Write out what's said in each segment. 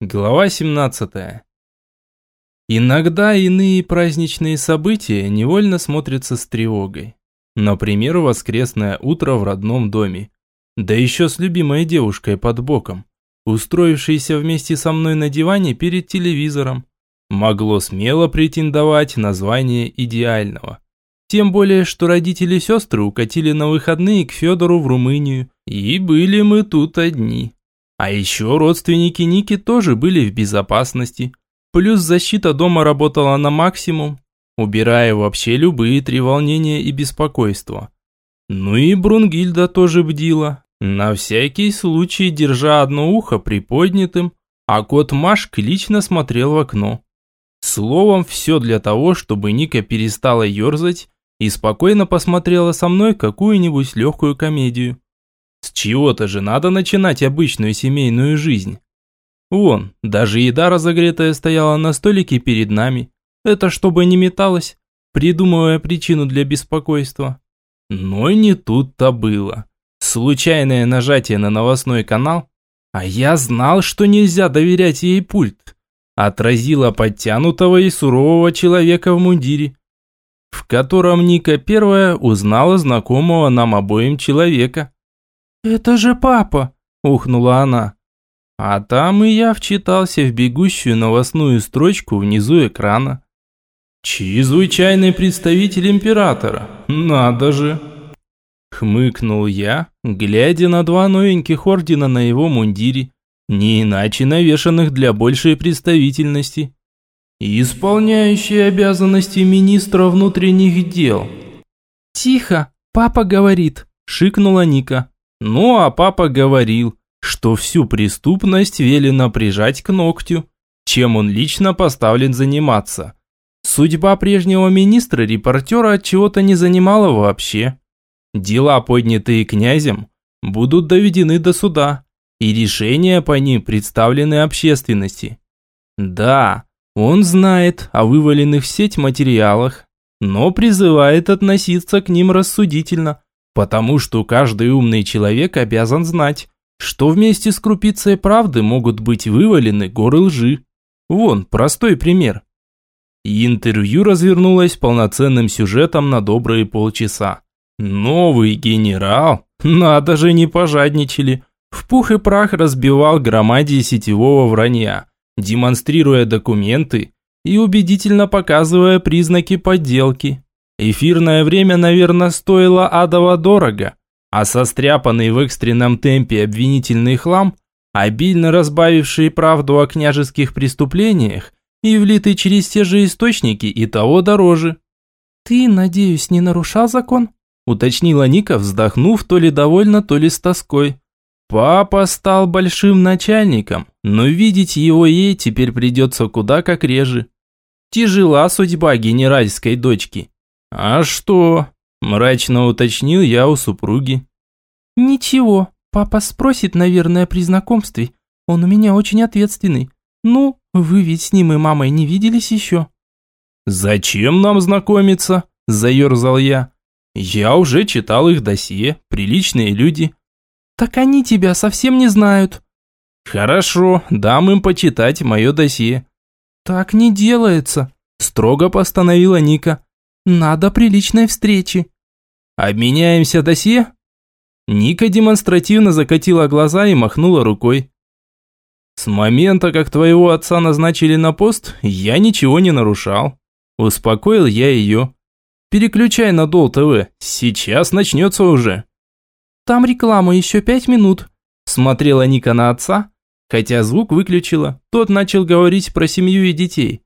Глава 17. Иногда иные праздничные события невольно смотрятся с тревогой. Например, воскресное утро в родном доме. Да еще с любимой девушкой под боком, устроившейся вместе со мной на диване перед телевизором. Могло смело претендовать на звание идеального. Тем более, что родители сестры укатили на выходные к Федору в Румынию, и были мы тут одни. А еще родственники Ники тоже были в безопасности. Плюс защита дома работала на максимум, убирая вообще любые треволнения и беспокойства. Ну и Брунгильда тоже бдила, на всякий случай держа одно ухо приподнятым, а кот Машк лично смотрел в окно. Словом, все для того, чтобы Ника перестала ерзать и спокойно посмотрела со мной какую-нибудь легкую комедию. С чего-то же надо начинать обычную семейную жизнь. Вон, даже еда разогретая стояла на столике перед нами. Это чтобы не металась, придумывая причину для беспокойства. Но не тут-то было. Случайное нажатие на новостной канал, а я знал, что нельзя доверять ей пульт, отразило подтянутого и сурового человека в мундире, в котором Ника первая узнала знакомого нам обоим человека. «Это же папа!» – ухнула она. А там и я вчитался в бегущую новостную строчку внизу экрана. «Чрезвычайный представитель императора! Надо же!» Хмыкнул я, глядя на два новеньких ордена на его мундире, не иначе навешанных для большей представительности. «Исполняющий обязанности министра внутренних дел». «Тихо, папа говорит», – шикнула Ника. Ну, а папа говорил, что всю преступность велено прижать к ногтю, чем он лично поставлен заниматься. Судьба прежнего министра репортера от чего-то не занимала вообще. Дела, поднятые князем, будут доведены до суда, и решения по ним представлены общественности. Да, он знает о вываленных в сеть материалах, но призывает относиться к ним рассудительно – Потому что каждый умный человек обязан знать, что вместе с крупицей правды могут быть вывалены горы лжи. Вон, простой пример. Интервью развернулось полноценным сюжетом на добрые полчаса. Новый генерал? Надо же, не пожадничали. В пух и прах разбивал громаде сетевого вранья, демонстрируя документы и убедительно показывая признаки подделки. Эфирное время, наверное, стоило адово дорого, а состряпанный в экстренном темпе обвинительный хлам, обильно разбавивший правду о княжеских преступлениях и влитый через те же источники и того дороже. «Ты, надеюсь, не нарушал закон?» уточнила Ника, вздохнув то ли довольно, то ли с тоской. Папа стал большим начальником, но видеть его ей теперь придется куда как реже. Тяжела судьба генеральской дочки. «А что?» – мрачно уточнил я у супруги. «Ничего, папа спросит, наверное, при знакомстве. Он у меня очень ответственный. Ну, вы ведь с ним и мамой не виделись еще». «Зачем нам знакомиться?» – заерзал я. «Я уже читал их досье, приличные люди». «Так они тебя совсем не знают». «Хорошо, дам им почитать мое досье». «Так не делается», – строго постановила Ника. Надо приличной встречи. Обменяемся досье? Ника демонстративно закатила глаза и махнула рукой. С момента, как твоего отца назначили на пост, я ничего не нарушал. Успокоил я ее. Переключай на Дол ТВ, сейчас начнется уже. Там реклама еще пять минут. Смотрела Ника на отца, хотя звук выключила. Тот начал говорить про семью и детей.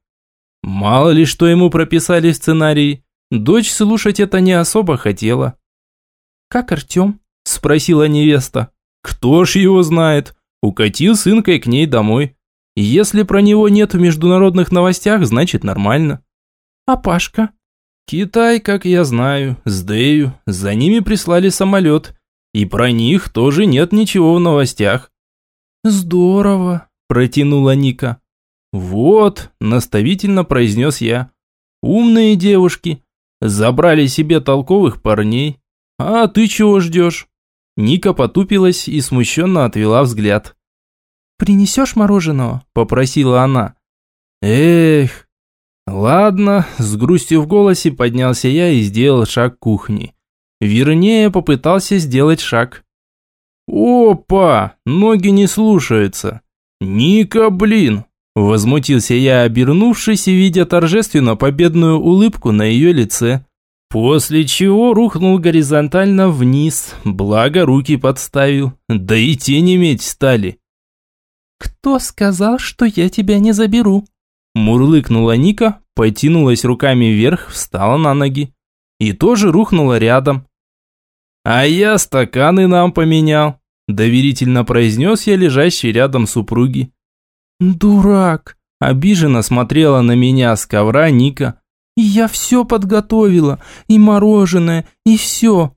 Мало ли, что ему прописали в сценарии. Дочь слушать это не особо хотела. «Как Артем?» – спросила невеста. «Кто ж его знает? Укатил сынкой к ней домой. Если про него нет в международных новостях, значит нормально». «А Пашка?» «Китай, как я знаю, с Дэю. За ними прислали самолет. И про них тоже нет ничего в новостях». «Здорово», – протянула Ника. «Вот», – наставительно произнес я. «Умные девушки. Забрали себе толковых парней. А ты чего ждешь? Ника потупилась и смущенно отвела взгляд. принесешь мороженого?» – попросила она. «Эх, ладно», – с грустью в голосе поднялся я и сделал шаг к кухне. Вернее, попытался сделать шаг. «Опа! Ноги не слушаются!» «Ника, блин!» Возмутился я, обернувшись и видя торжественно победную улыбку на ее лице. После чего рухнул горизонтально вниз, благо руки подставил, да и тени медь стали. «Кто сказал, что я тебя не заберу?» Мурлыкнула Ника, потянулась руками вверх, встала на ноги. И тоже рухнула рядом. «А я стаканы нам поменял», доверительно произнес я лежащей рядом супруги. «Дурак!» – обиженно смотрела на меня с ковра Ника. «Я все подготовила, и мороженое, и все».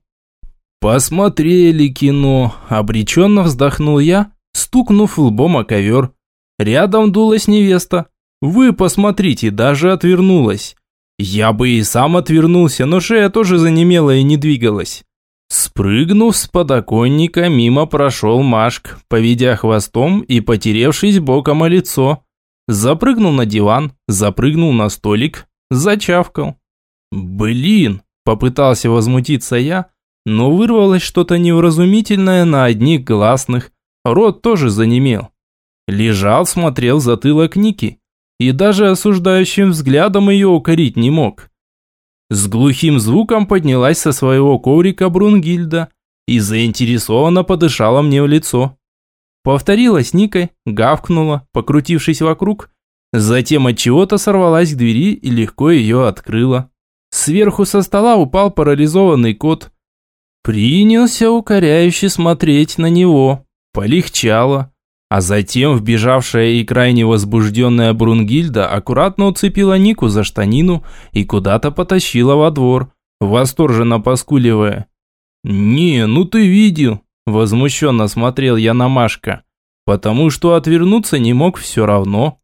«Посмотрели кино», – обреченно вздохнул я, стукнув лбом о ковер. Рядом дулась невеста. «Вы посмотрите, даже отвернулась». Я бы и сам отвернулся, но шея тоже занемела и не двигалась. Спрыгнув с подоконника, мимо прошел Машк, поведя хвостом и потеревшись боком о лицо. Запрыгнул на диван, запрыгнул на столик, зачавкал. «Блин!» – попытался возмутиться я, но вырвалось что-то невразумительное на одних гласных. Рот тоже занемел. Лежал, смотрел затылок Ники и даже осуждающим взглядом ее укорить не мог. С глухим звуком поднялась со своего коврика Брунгильда и заинтересованно подышала мне в лицо. Повторила с Никой, гавкнула, покрутившись вокруг, затем от чего-то сорвалась к двери и легко ее открыла. Сверху со стола упал парализованный кот. Принялся укоряюще смотреть на него. Полегчало. А затем вбежавшая и крайне возбужденная Брунгильда аккуратно уцепила Нику за штанину и куда-то потащила во двор, восторженно поскуливая. «Не, ну ты видел!» – возмущенно смотрел я на Машка, потому что отвернуться не мог все равно.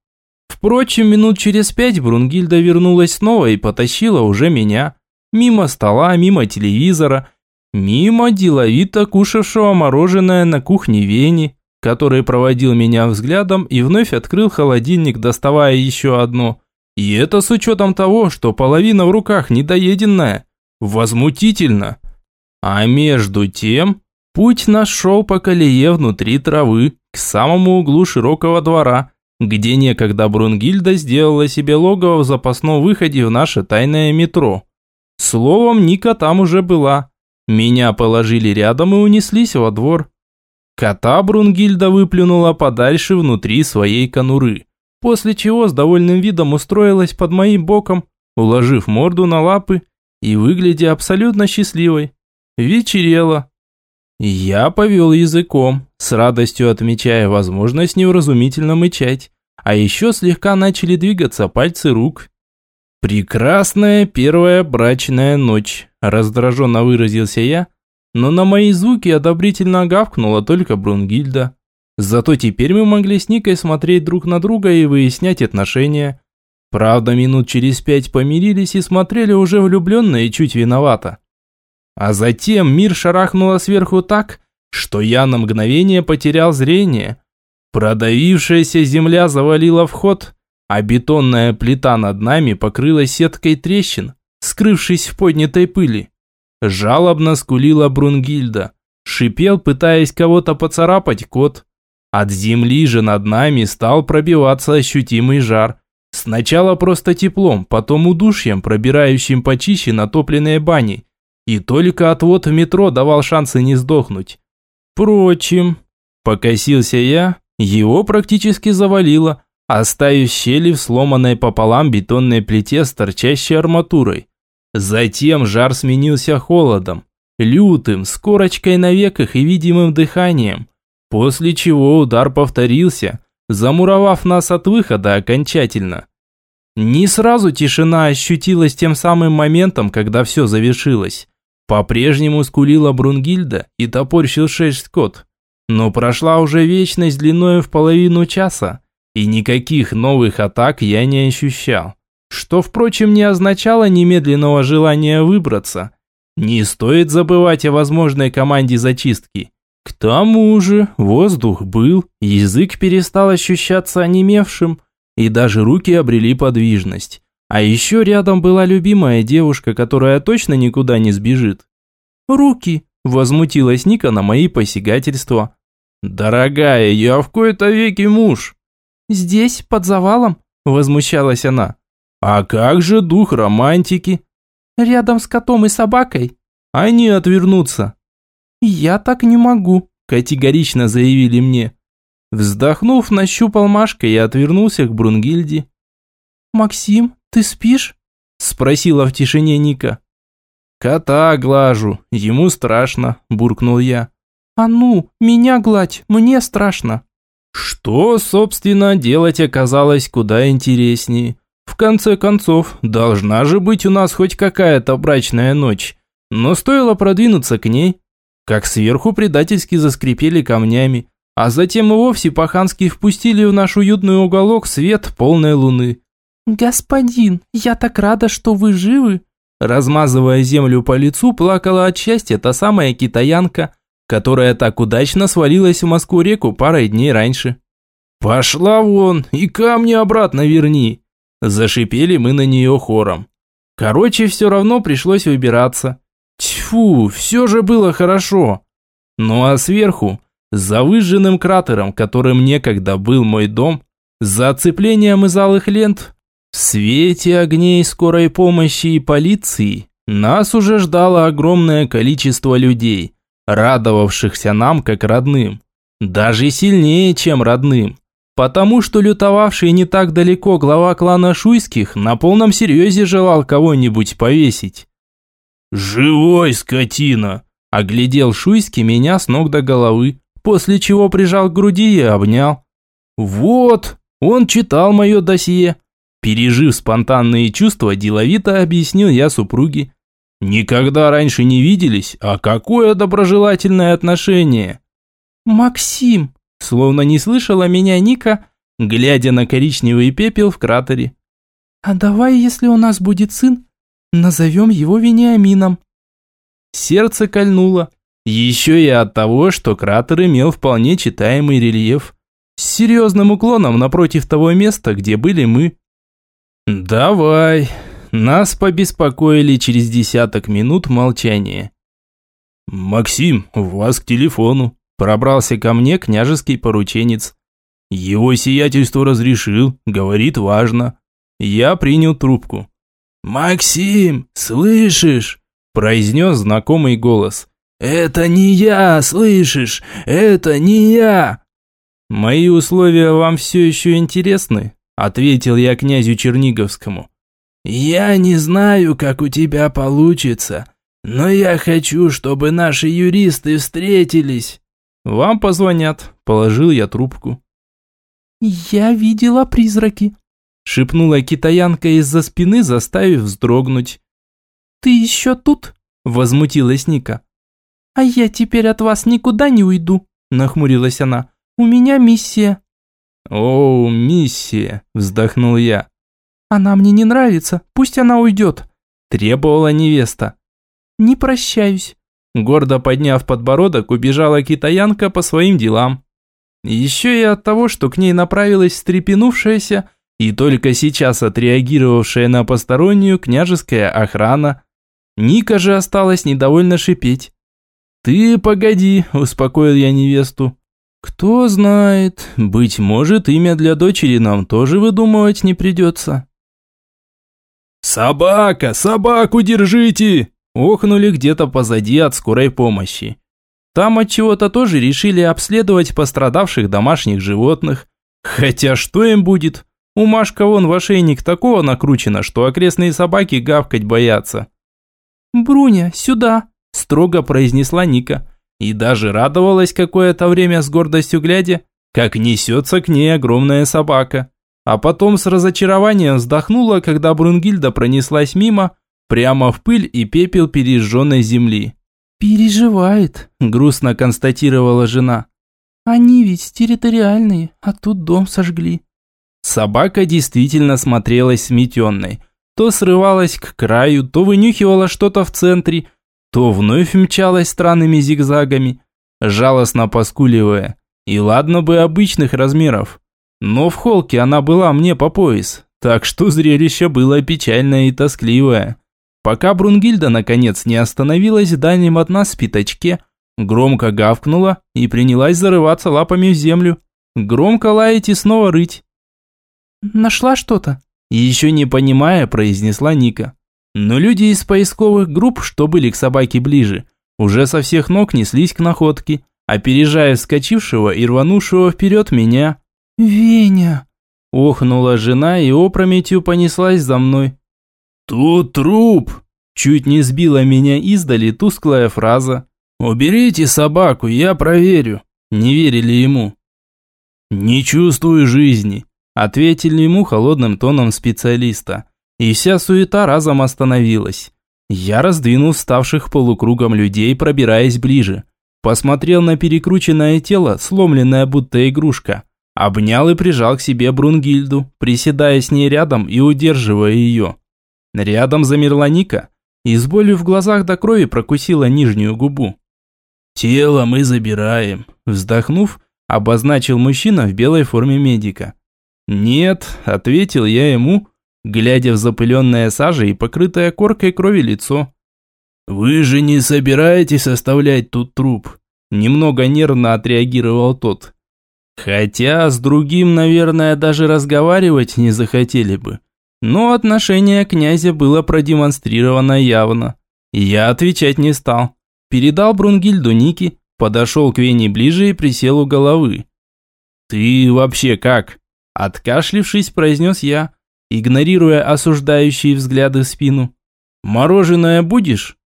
Впрочем, минут через пять Брунгильда вернулась снова и потащила уже меня. Мимо стола, мимо телевизора, мимо деловито кушавшего мороженое на кухне Вени который проводил меня взглядом и вновь открыл холодильник, доставая еще одно. И это с учетом того, что половина в руках недоеденная. Возмутительно. А между тем, путь нашел по колее внутри травы, к самому углу широкого двора, где некогда Брунгильда сделала себе логово в запасном выходе в наше тайное метро. Словом, Ника там уже была. Меня положили рядом и унеслись во двор. Кота Брунгильда выплюнула подальше внутри своей конуры, после чего с довольным видом устроилась под моим боком, уложив морду на лапы и выглядя абсолютно счастливой. Вечерело. Я повел языком, с радостью отмечая возможность невразумительно мычать, а еще слегка начали двигаться пальцы рук. «Прекрасная первая брачная ночь», – раздраженно выразился я, но на мои звуки одобрительно гавкнула только Брунгильда. Зато теперь мы могли с Никой смотреть друг на друга и выяснять отношения. Правда, минут через пять помирились и смотрели уже влюбленно и чуть виновато. А затем мир шарахнуло сверху так, что я на мгновение потерял зрение. Продавившаяся земля завалила вход, а бетонная плита над нами покрылась сеткой трещин, скрывшись в поднятой пыли. Жалобно скулила Брунгильда. Шипел, пытаясь кого-то поцарапать кот. От земли же над нами стал пробиваться ощутимый жар. Сначала просто теплом, потом удушьем, пробирающим почище натопленные бани. И только отвод в метро давал шансы не сдохнуть. Впрочем, покосился я, его практически завалило, оставив щели в сломанной пополам бетонной плите с торчащей арматурой. Затем жар сменился холодом, лютым, с корочкой на веках и видимым дыханием, после чего удар повторился, замуровав нас от выхода окончательно. Не сразу тишина ощутилась тем самым моментом, когда все завершилось. По-прежнему скулила Брунгильда и топорщил шесть кот. Но прошла уже вечность длиною в половину часа, и никаких новых атак я не ощущал что, впрочем, не означало немедленного желания выбраться. Не стоит забывать о возможной команде зачистки. К тому же воздух был, язык перестал ощущаться онемевшим, и даже руки обрели подвижность. А еще рядом была любимая девушка, которая точно никуда не сбежит. «Руки!» – возмутилась Ника на мои посягательства. «Дорогая, я в кои-то веки муж!» «Здесь, под завалом?» – возмущалась она. «А как же дух романтики?» «Рядом с котом и собакой?» «Они отвернутся». «Я так не могу», – категорично заявили мне. Вздохнув, нащупал Машка и отвернулся к Брунгильде. «Максим, ты спишь?» – спросила в тишине Ника. «Кота глажу, ему страшно», – буркнул я. «А ну, меня гладь, мне страшно». Что, собственно, делать оказалось куда интереснее. В конце концов, должна же быть у нас хоть какая-то брачная ночь. Но стоило продвинуться к ней, как сверху предательски заскрипели камнями, а затем и вовсе по-хански впустили в наш уютный уголок свет полной луны. «Господин, я так рада, что вы живы!» Размазывая землю по лицу, плакала от счастья та самая китаянка, которая так удачно свалилась в Москву-реку парой дней раньше. «Пошла вон и камни обратно верни!» Зашипели мы на нее хором. Короче, все равно пришлось выбираться. Тьфу, все же было хорошо. Ну а сверху, за выжженным кратером, которым некогда был мой дом, за оцеплением из алых лент, в свете огней скорой помощи и полиции, нас уже ждало огромное количество людей, радовавшихся нам как родным. Даже сильнее, чем родным. Потому что лютовавший не так далеко глава клана Шуйских на полном серьезе желал кого-нибудь повесить. «Живой, скотина!» – оглядел Шуйский меня с ног до головы, после чего прижал к груди и обнял. «Вот!» – он читал мое досье. Пережив спонтанные чувства, деловито объяснил я супруге. «Никогда раньше не виделись, а какое доброжелательное отношение!» «Максим!» Словно не слышала меня Ника, глядя на коричневый пепел в кратере. «А давай, если у нас будет сын, назовем его Вениамином». Сердце кольнуло. Еще и от того, что кратер имел вполне читаемый рельеф. С серьезным уклоном напротив того места, где были мы. «Давай». Нас побеспокоили через десяток минут молчания. «Максим, вас к телефону», Пробрался ко мне княжеский порученец. Его сиятельство разрешил, говорит важно. Я принял трубку. «Максим, слышишь?» – произнес знакомый голос. «Это не я, слышишь? Это не я!» «Мои условия вам все еще интересны?» – ответил я князю Черниговскому. «Я не знаю, как у тебя получится, но я хочу, чтобы наши юристы встретились». «Вам позвонят», – положил я трубку. «Я видела призраки», – шепнула китаянка из-за спины, заставив вздрогнуть. «Ты еще тут?» – возмутилась Ника. «А я теперь от вас никуда не уйду», – нахмурилась она. «У меня миссия». «О, миссия», – вздохнул я. «Она мне не нравится, пусть она уйдет», – требовала невеста. «Не прощаюсь», Гордо подняв подбородок, убежала китаянка по своим делам. Еще и от того, что к ней направилась встрепенувшаяся и только сейчас отреагировавшая на постороннюю княжеская охрана. Ника же осталась недовольно шипеть. «Ты погоди», – успокоил я невесту. «Кто знает, быть может, имя для дочери нам тоже выдумывать не придется». «Собака! Собаку держите!» Охнули где-то позади от скорой помощи. Там от чего-то тоже решили обследовать пострадавших домашних животных. Хотя что им будет? У Машка вон в ошейник такого накручено, что окрестные собаки гавкать боятся. «Бруня, сюда!» – строго произнесла Ника. И даже радовалась какое-то время с гордостью глядя, как несется к ней огромная собака. А потом с разочарованием вздохнула, когда Брунгильда пронеслась мимо, прямо в пыль и пепел пережженной земли. «Переживает», – грустно констатировала жена. «Они ведь территориальные, а тут дом сожгли». Собака действительно смотрелась сметенной. То срывалась к краю, то вынюхивала что-то в центре, то вновь мчалась странными зигзагами. жалостно поскуливая. И ладно бы обычных размеров. Но в холке она была мне по пояс, так что зрелище было печальное и тоскливое. Пока Брунгильда наконец не остановилась в дальнем от нас пятачке, громко гавкнула и принялась зарываться лапами в землю. Громко лаять и снова рыть. «Нашла что-то?» Еще не понимая, произнесла Ника. Но люди из поисковых групп, что были к собаке ближе, уже со всех ног неслись к находке, опережая вскочившего и рванувшего вперед меня. «Веня!» – охнула жена и опрометью понеслась за мной. «Тут труп!» – чуть не сбила меня издали тусклая фраза. «Уберите собаку, я проверю!» Не верили ему. «Не чувствую жизни», – ответили ему холодным тоном специалиста. И вся суета разом остановилась. Я раздвинул ставших полукругом людей, пробираясь ближе. Посмотрел на перекрученное тело, сломленное будто игрушка. Обнял и прижал к себе Брунгильду, приседая с ней рядом и удерживая ее. Рядом замерла Ника и с болью в глазах до крови прокусила нижнюю губу. «Тело мы забираем», – вздохнув, обозначил мужчина в белой форме медика. «Нет», – ответил я ему, глядя в запыленное сажей и покрытое коркой крови лицо. «Вы же не собираетесь оставлять тут труп?» Немного нервно отреагировал тот. Хотя с другим, наверное, даже разговаривать не захотели бы. Но отношение князя было продемонстрировано явно. Я отвечать не стал. Передал Брунгильду Ники, подошел к Вене ближе и присел у головы. «Ты вообще как?» Откашлившись, произнес я, игнорируя осуждающие взгляды в спину. «Мороженое будешь?»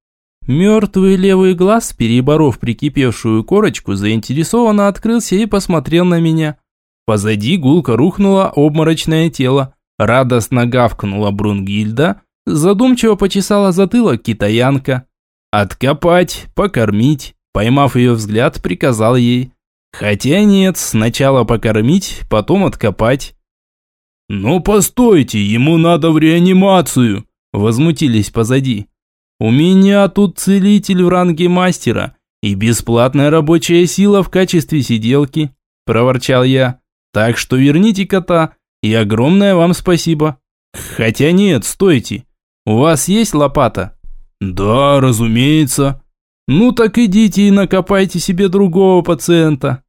Мертвый левый глаз, переборов прикипевшую корочку, заинтересованно открылся и посмотрел на меня. Позади гулко рухнуло обморочное тело. Радостно гавкнула Брунгильда, задумчиво почесала затылок китаянка. «Откопать, покормить», поймав ее взгляд, приказал ей. «Хотя нет, сначала покормить, потом откопать». «Ну постойте, ему надо в реанимацию», возмутились позади. У меня тут целитель в ранге мастера и бесплатная рабочая сила в качестве сиделки, проворчал я. Так что верните кота, и огромное вам спасибо. Хотя нет, стойте. У вас есть лопата? Да, разумеется. Ну так идите и накопайте себе другого пациента.